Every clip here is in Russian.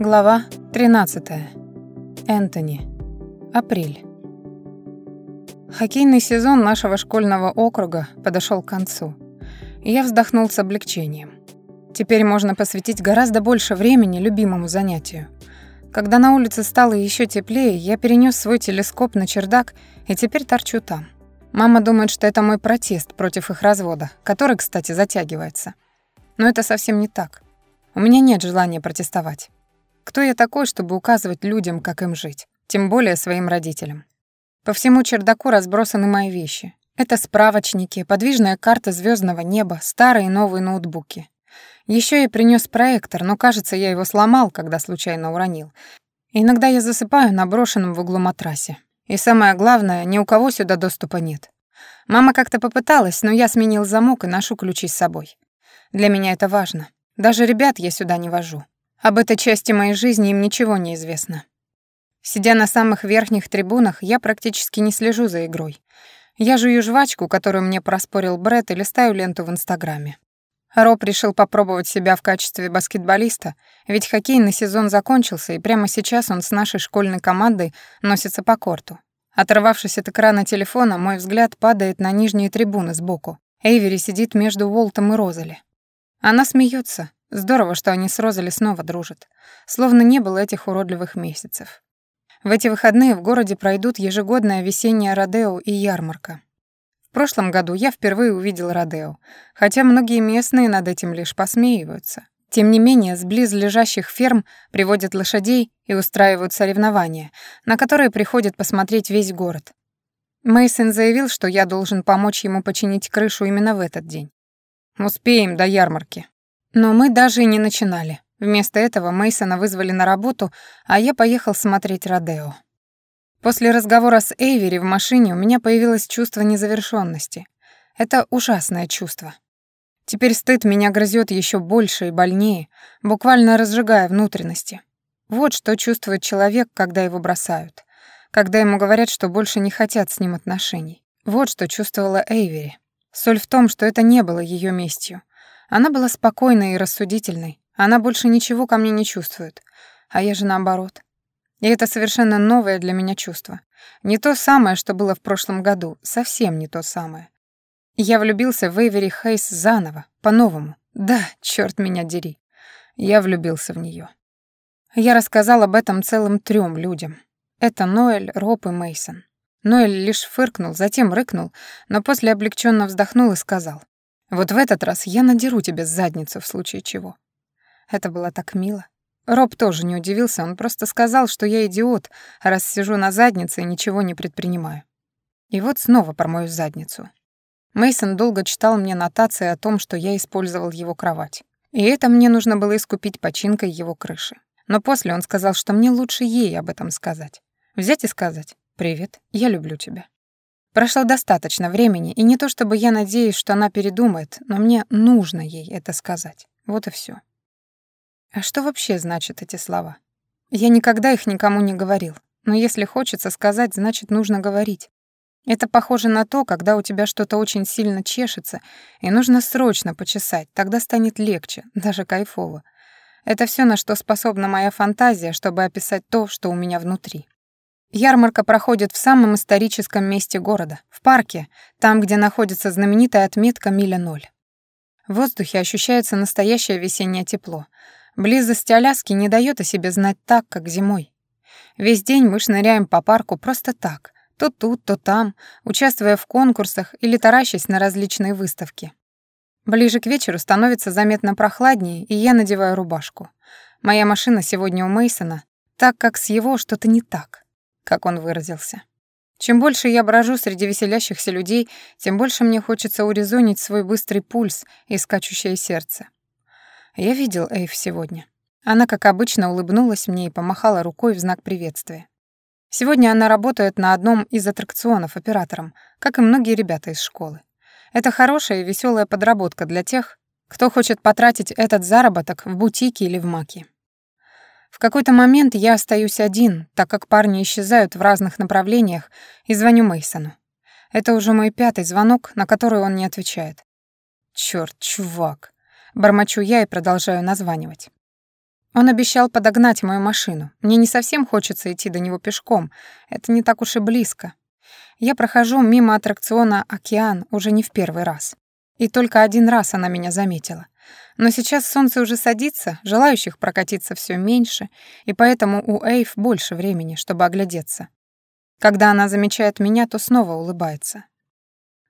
Глава 13. Энтони. Апрель. Хоккейный сезон нашего школьного округа подошел к концу. И я вздохнул с облегчением. Теперь можно посвятить гораздо больше времени любимому занятию. Когда на улице стало еще теплее, я перенес свой телескоп на чердак и теперь торчу там. Мама думает, что это мой протест против их развода, который, кстати, затягивается. Но это совсем не так. У меня нет желания протестовать. Кто я такой, чтобы указывать людям, как им жить? Тем более своим родителям. По всему чердаку разбросаны мои вещи. Это справочники, подвижная карта звездного неба, старые и новые ноутбуки. Еще я принес проектор, но, кажется, я его сломал, когда случайно уронил. Иногда я засыпаю на брошенном в углу матрасе. И самое главное, ни у кого сюда доступа нет. Мама как-то попыталась, но я сменил замок и ношу ключи с собой. Для меня это важно. Даже ребят я сюда не вожу. Об этой части моей жизни им ничего не известно. Сидя на самых верхних трибунах, я практически не слежу за игрой. Я жую жвачку, которую мне проспорил Брэд, и листаю ленту в Инстаграме. Роб решил попробовать себя в качестве баскетболиста, ведь хоккейный сезон закончился, и прямо сейчас он с нашей школьной командой носится по корту. Оторвавшись от экрана телефона, мой взгляд падает на нижние трибуны сбоку. Эйвери сидит между Уолтом и Розали. Она смеется. Здорово, что они с Розали снова дружат. Словно не было этих уродливых месяцев. В эти выходные в городе пройдут ежегодная весенняя Родео и ярмарка. В прошлом году я впервые увидел Родео, хотя многие местные над этим лишь посмеиваются. Тем не менее, с близлежащих ферм приводят лошадей и устраивают соревнования, на которые приходит посмотреть весь город. Мейсон заявил, что я должен помочь ему починить крышу именно в этот день. Успеем до ярмарки. Но мы даже и не начинали. Вместо этого Мейсона вызвали на работу, а я поехал смотреть Родео. После разговора с Эйвери в машине у меня появилось чувство незавершенности. Это ужасное чувство. Теперь стыд меня грызет еще больше и больнее, буквально разжигая внутренности. Вот что чувствует человек, когда его бросают. Когда ему говорят, что больше не хотят с ним отношений. Вот что чувствовала Эйвери. Соль в том, что это не было ее местью. Она была спокойной и рассудительной. Она больше ничего ко мне не чувствует. А я же наоборот. И это совершенно новое для меня чувство. Не то самое, что было в прошлом году, совсем не то самое. Я влюбился в Эйвери Хейс заново, по-новому. Да, черт меня дери. Я влюбился в нее. Я рассказал об этом целым трем людям. Это Ноэль, Роб и Мейсон. Ноэль лишь фыркнул, затем рыкнул, но после облегченно вздохнул и сказал: "Вот в этот раз я надеру тебе задницу в случае чего". Это было так мило. Роб тоже не удивился, он просто сказал, что я идиот, раз сижу на заднице и ничего не предпринимаю. И вот снова про мою задницу. Мейсон долго читал мне нотации о том, что я использовал его кровать. И это мне нужно было искупить починкой его крыши. Но после он сказал, что мне лучше ей об этом сказать. Взять и сказать «Привет, я люблю тебя». Прошло достаточно времени, и не то чтобы я надеюсь, что она передумает, но мне нужно ей это сказать. Вот и все. А что вообще значат эти слова? Я никогда их никому не говорил. Но если хочется сказать, значит, нужно говорить. Это похоже на то, когда у тебя что-то очень сильно чешется, и нужно срочно почесать, тогда станет легче, даже кайфово. Это все, на что способна моя фантазия, чтобы описать то, что у меня внутри. Ярмарка проходит в самом историческом месте города, в парке, там, где находится знаменитая отметка «Миля ноль». В воздухе ощущается настоящее весеннее тепло — Близость Аляски не дает о себе знать так, как зимой. Весь день мы шныряем по парку просто так, то тут, то там, участвуя в конкурсах или таращась на различные выставки. Ближе к вечеру становится заметно прохладнее, и я надеваю рубашку. Моя машина сегодня у Мейсона, так как с его что-то не так, как он выразился. Чем больше я брожу среди веселящихся людей, тем больше мне хочется урезонить свой быстрый пульс и скачущее сердце. Я видел Эйв сегодня. Она, как обычно, улыбнулась мне и помахала рукой в знак приветствия. Сегодня она работает на одном из аттракционов оператором, как и многие ребята из школы. Это хорошая и веселая подработка для тех, кто хочет потратить этот заработок в бутике или в маке. В какой-то момент я остаюсь один, так как парни исчезают в разных направлениях, и звоню Мейсону. Это уже мой пятый звонок, на который он не отвечает. Чёрт, чувак. Бормочу я и продолжаю названивать. Он обещал подогнать мою машину. Мне не совсем хочется идти до него пешком. Это не так уж и близко. Я прохожу мимо аттракциона «Океан» уже не в первый раз. И только один раз она меня заметила. Но сейчас солнце уже садится, желающих прокатиться все меньше, и поэтому у Эйв больше времени, чтобы оглядеться. Когда она замечает меня, то снова улыбается.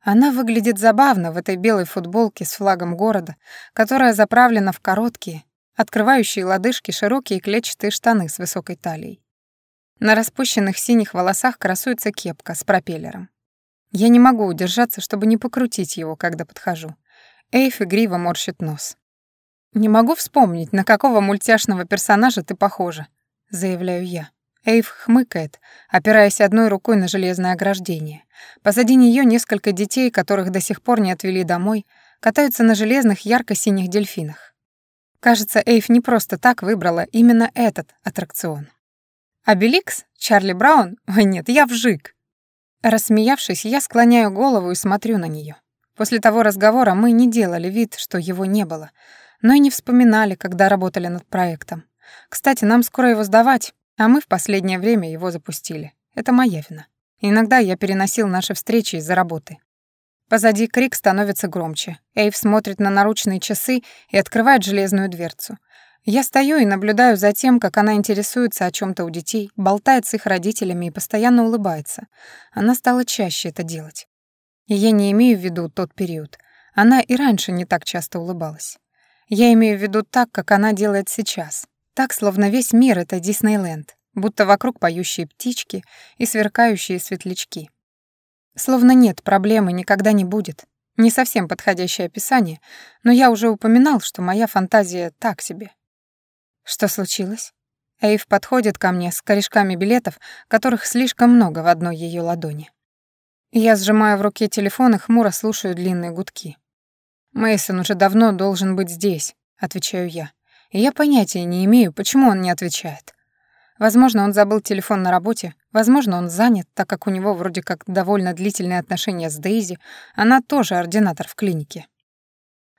Она выглядит забавно в этой белой футболке с флагом города, которая заправлена в короткие, открывающие лодыжки широкие клетчатые штаны с высокой талией. На распущенных синих волосах красуется кепка с пропеллером. Я не могу удержаться, чтобы не покрутить его, когда подхожу. Эйф игриво морщит нос. «Не могу вспомнить, на какого мультяшного персонажа ты похожа», — заявляю я. Эйв хмыкает, опираясь одной рукой на железное ограждение. Позади нее несколько детей, которых до сих пор не отвели домой, катаются на железных ярко-синих дельфинах. Кажется, Эйв не просто так выбрала именно этот аттракцион. «Обеликс? Чарли Браун? Ой, нет, я вжик!» Рассмеявшись, я склоняю голову и смотрю на нее. После того разговора мы не делали вид, что его не было, но и не вспоминали, когда работали над проектом. Кстати, нам скоро его сдавать, а мы в последнее время его запустили. Это моя вина. Иногда я переносил наши встречи из-за работы. Позади крик становится громче. Эйв смотрит на наручные часы и открывает железную дверцу. Я стою и наблюдаю за тем, как она интересуется о чем то у детей, болтает с их родителями и постоянно улыбается. Она стала чаще это делать. И я не имею в виду тот период. Она и раньше не так часто улыбалась. Я имею в виду так, как она делает сейчас. Так, словно весь мир — это Диснейленд, будто вокруг поющие птички и сверкающие светлячки. Словно нет проблемы, никогда не будет. Не совсем подходящее описание, но я уже упоминал, что моя фантазия так себе. Что случилось? Эйв подходит ко мне с корешками билетов, которых слишком много в одной ее ладони. Я сжимаю в руке телефон и хмуро слушаю длинные гудки. Мейсон уже давно должен быть здесь, отвечаю я. И я понятия не имею, почему он не отвечает. Возможно, он забыл телефон на работе, возможно, он занят, так как у него вроде как довольно длительные отношения с Дейзи, она тоже ординатор в клинике.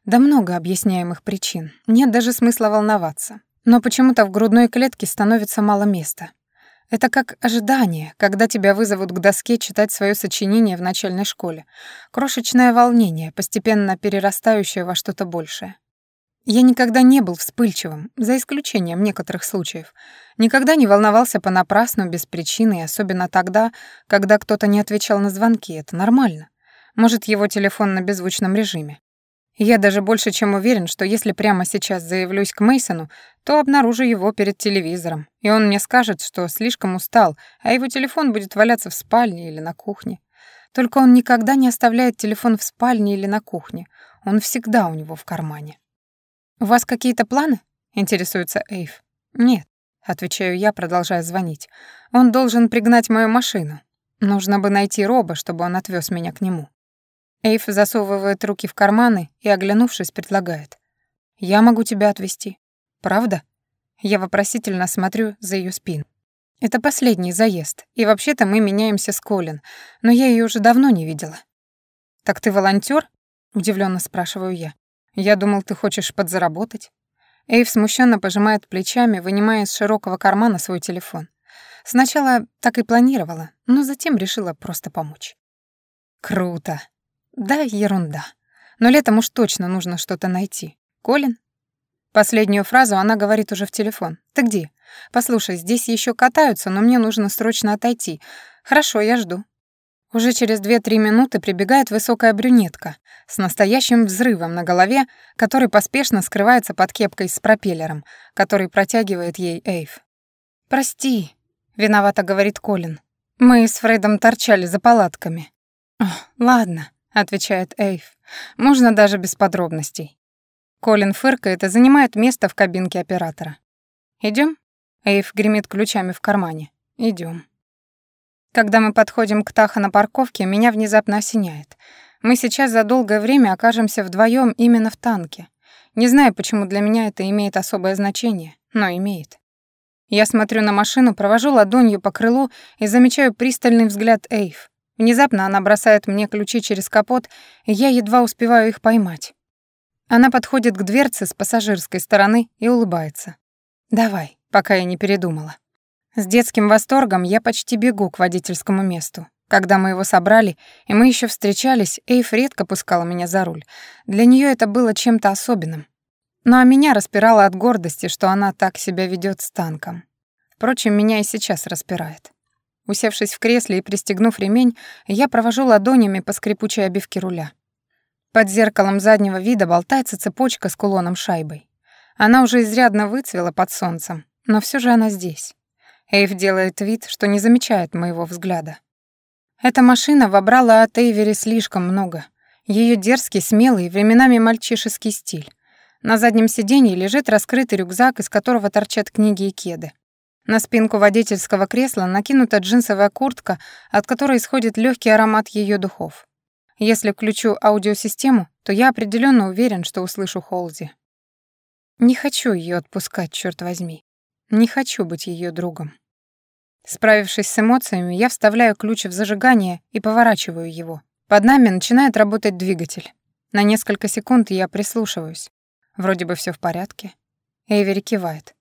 Да много объясняемых причин, нет даже смысла волноваться. Но почему-то в грудной клетке становится мало места. Это как ожидание, когда тебя вызовут к доске читать свое сочинение в начальной школе. Крошечное волнение, постепенно перерастающее во что-то большее. Я никогда не был вспыльчивым, за исключением некоторых случаев. Никогда не волновался понапрасну, без причины, и особенно тогда, когда кто-то не отвечал на звонки. Это нормально. Может, его телефон на беззвучном режиме. Я даже больше чем уверен, что если прямо сейчас заявлюсь к Мейсону, то обнаружу его перед телевизором, и он мне скажет, что слишком устал, а его телефон будет валяться в спальне или на кухне. Только он никогда не оставляет телефон в спальне или на кухне. Он всегда у него в кармане. «У вас какие-то планы?» — интересуется Эйв. «Нет», — отвечаю я, продолжая звонить. «Он должен пригнать мою машину. Нужно бы найти Роба, чтобы он отвез меня к нему». Эйв засовывает руки в карманы и, оглянувшись, предлагает. «Я могу тебя отвезти. Правда?» Я вопросительно смотрю за ее спину. Это последний заезд, и вообще-то мы меняемся с Колин, но я ее уже давно не видела. «Так ты волонтер? удивленно спрашиваю я. Я думал, ты хочешь подзаработать. Эйв смущенно пожимает плечами, вынимая из широкого кармана свой телефон. Сначала так и планировала, но затем решила просто помочь. Круто. Да, ерунда. Но летом уж точно нужно что-то найти. Колин? Последнюю фразу она говорит уже в телефон. Ты где? Послушай, здесь еще катаются, но мне нужно срочно отойти. Хорошо, я жду. Уже через 2-3 минуты прибегает высокая брюнетка с настоящим взрывом на голове, который поспешно скрывается под кепкой с пропеллером, который протягивает ей Эйв. «Прости», — виновато говорит Колин. «Мы с Фредом торчали за палатками». «Ладно», — отвечает Эйв. «Можно даже без подробностей». Колин фыркает и занимает место в кабинке оператора. Идем? Эйв гремит ключами в кармане. Идем. Когда мы подходим к Таха на парковке, меня внезапно осеняет. Мы сейчас за долгое время окажемся вдвоем именно в танке. Не знаю, почему для меня это имеет особое значение, но имеет. Я смотрю на машину, провожу ладонью по крылу и замечаю пристальный взгляд Эйв. Внезапно она бросает мне ключи через капот, и я едва успеваю их поймать. Она подходит к дверце с пассажирской стороны и улыбается. Давай, пока я не передумала. С детским восторгом я почти бегу к водительскому месту. Когда мы его собрали, и мы еще встречались, Эйф редко пускала меня за руль. Для нее это было чем-то особенным. Ну а меня распирало от гордости, что она так себя ведет с танком. Впрочем, меня и сейчас распирает. Усевшись в кресле и пристегнув ремень, я провожу ладонями по скрипучей обивке руля. Под зеркалом заднего вида болтается цепочка с кулоном-шайбой. Она уже изрядно выцвела под солнцем, но все же она здесь. Эйв делает вид, что не замечает моего взгляда. Эта машина вобрала от Эйвери слишком много. Ее дерзкий, смелый, временами мальчишеский стиль. На заднем сиденье лежит раскрытый рюкзак, из которого торчат книги и кеды. На спинку водительского кресла накинута джинсовая куртка, от которой исходит легкий аромат ее духов. Если включу аудиосистему, то я определенно уверен, что услышу Холзи. Не хочу ее отпускать, черт возьми. Не хочу быть ее другом. Справившись с эмоциями, я вставляю ключ в зажигание и поворачиваю его. Под нами начинает работать двигатель. На несколько секунд я прислушиваюсь. Вроде бы все в порядке. Эйвери кивает.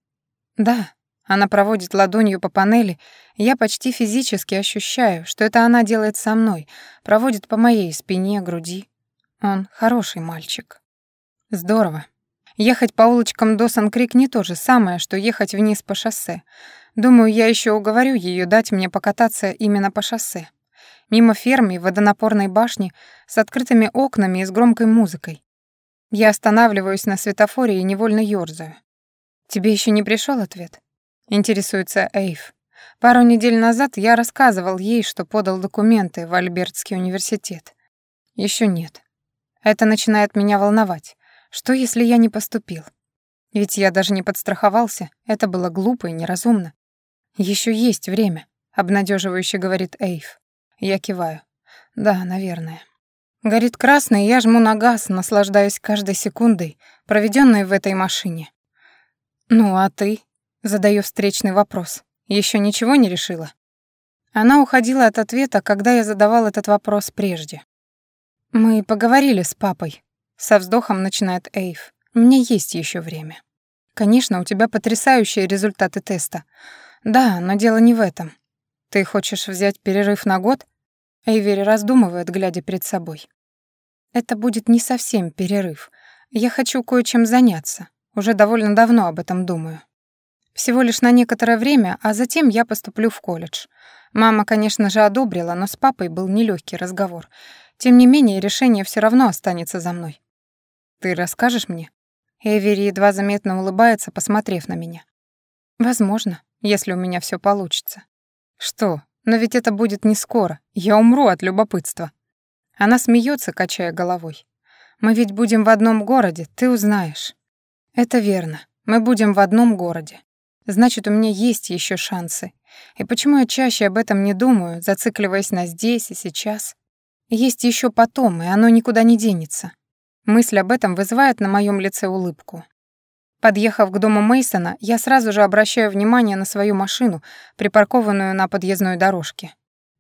Да, она проводит ладонью по панели, я почти физически ощущаю, что это она делает со мной, проводит по моей спине, груди. Он хороший мальчик. Здорово. Ехать по улочкам Досан-Крик не то же самое, что ехать вниз по шоссе. Думаю, я еще уговорю ее дать мне покататься именно по шоссе. Мимо фермы, водонапорной башни, с открытыми окнами и с громкой музыкой. Я останавливаюсь на светофоре и невольно ёрзаю. Тебе еще не пришел ответ? Интересуется Эйв. Пару недель назад я рассказывал ей, что подал документы в Альбертский университет. Еще нет. Это начинает меня волновать. Что, если я не поступил? Ведь я даже не подстраховался. Это было глупо и неразумно. Еще есть время, обнадеживающе говорит Эйв. Я киваю. Да, наверное. Горит красный, я жму на газ, наслаждаясь каждой секундой, проведенной в этой машине. Ну а ты? Задаю встречный вопрос. Еще ничего не решила? Она уходила от ответа, когда я задавал этот вопрос прежде. Мы поговорили с папой. Со вздохом начинает Эйв. Меня есть еще время. Конечно, у тебя потрясающие результаты теста. Да, но дело не в этом. Ты хочешь взять перерыв на год? Эйвери раздумывает, глядя перед собой. Это будет не совсем перерыв. Я хочу кое-чем заняться. Уже довольно давно об этом думаю. Всего лишь на некоторое время, а затем я поступлю в колледж. Мама, конечно же, одобрила, но с папой был нелегкий разговор. Тем не менее, решение все равно останется за мной. «Ты расскажешь мне?» Эвери едва заметно улыбается, посмотрев на меня. «Возможно, если у меня все получится». «Что? Но ведь это будет не скоро. Я умру от любопытства». Она смеется, качая головой. «Мы ведь будем в одном городе, ты узнаешь». «Это верно. Мы будем в одном городе. Значит, у меня есть еще шансы. И почему я чаще об этом не думаю, зацикливаясь на здесь и сейчас? Есть еще потом, и оно никуда не денется. Мысль об этом вызывает на моем лице улыбку. Подъехав к дому Мейсона, я сразу же обращаю внимание на свою машину, припаркованную на подъездной дорожке.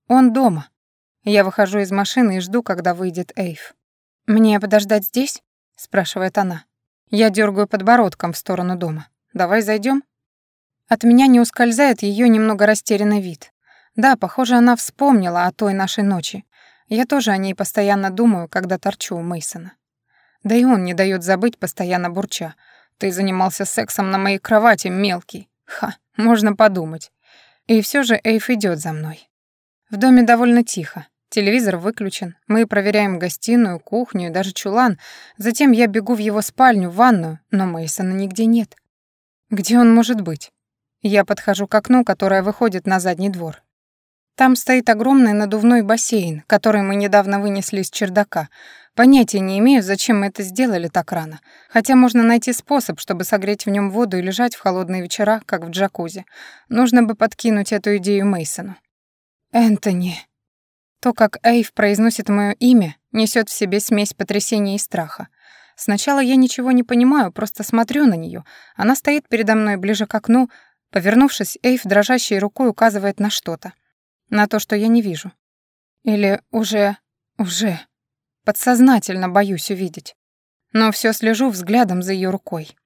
Он дома. Я выхожу из машины и жду, когда выйдет Эйв. «Мне подождать здесь?» — спрашивает она. Я дергаю подбородком в сторону дома. «Давай зайдем. От меня не ускользает ее немного растерянный вид. Да, похоже, она вспомнила о той нашей ночи. Я тоже о ней постоянно думаю, когда торчу у Мейсона. Да и он не дает забыть, постоянно бурча. Ты занимался сексом на моей кровати, мелкий. Ха, можно подумать. И все же Эйф идет за мной. В доме довольно тихо. Телевизор выключен. Мы проверяем гостиную, кухню даже чулан. Затем я бегу в его спальню, в ванную, но Мейсона нигде нет. Где он может быть? Я подхожу к окну, которое выходит на задний двор. Там стоит огромный надувной бассейн, который мы недавно вынесли из чердака. Понятия не имею, зачем мы это сделали так рано. Хотя можно найти способ, чтобы согреть в нем воду и лежать в холодные вечера, как в джакузи. Нужно бы подкинуть эту идею Мейсону. Энтони. То, как Эйв произносит мое имя, несет в себе смесь потрясения и страха. Сначала я ничего не понимаю, просто смотрю на нее. Она стоит передо мной ближе к окну, Повернувшись, Эйв дрожащей рукой указывает на что-то. На то, что я не вижу. Или уже... уже... Подсознательно боюсь увидеть. Но все слежу взглядом за ее рукой.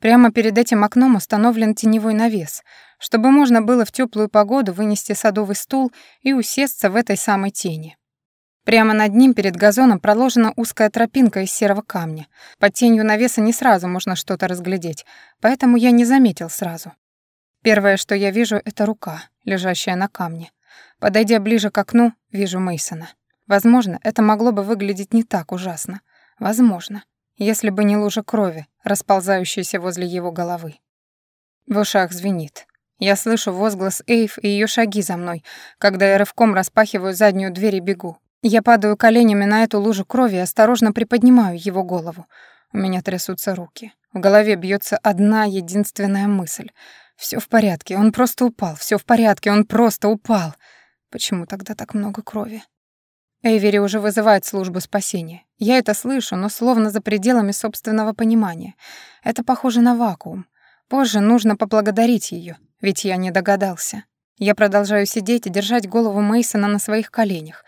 Прямо перед этим окном установлен теневой навес, чтобы можно было в теплую погоду вынести садовый стул и усесться в этой самой тени. Прямо над ним перед газоном проложена узкая тропинка из серого камня. Под тенью навеса не сразу можно что-то разглядеть, поэтому я не заметил сразу. Первое, что я вижу, это рука, лежащая на камне. Подойдя ближе к окну, вижу Мейсона. Возможно, это могло бы выглядеть не так ужасно. Возможно, если бы не лужа крови, расползающаяся возле его головы. В ушах звенит. Я слышу возглас Эйв и ее шаги за мной, когда я рывком распахиваю заднюю дверь и бегу. Я падаю коленями на эту лужу крови и осторожно приподнимаю его голову. У меня трясутся руки. В голове бьется одна единственная мысль. Все в порядке, он просто упал. Все в порядке, он просто упал. Почему тогда так много крови? Эйвери уже вызывает службу спасения. Я это слышу, но словно за пределами собственного понимания. Это похоже на вакуум. Позже нужно поблагодарить ее, ведь я не догадался. Я продолжаю сидеть и держать голову Мейсона на своих коленях.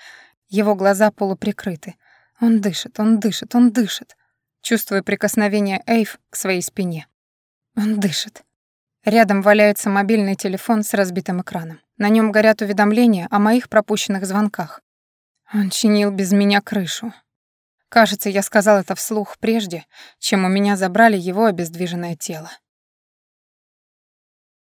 Его глаза полуприкрыты. Он дышит, он дышит, он дышит. Чувствую прикосновение Эйв к своей спине. Он дышит. Рядом валяется мобильный телефон с разбитым экраном. На нем горят уведомления о моих пропущенных звонках. Он чинил без меня крышу. Кажется, я сказал это вслух прежде, чем у меня забрали его обездвиженное тело.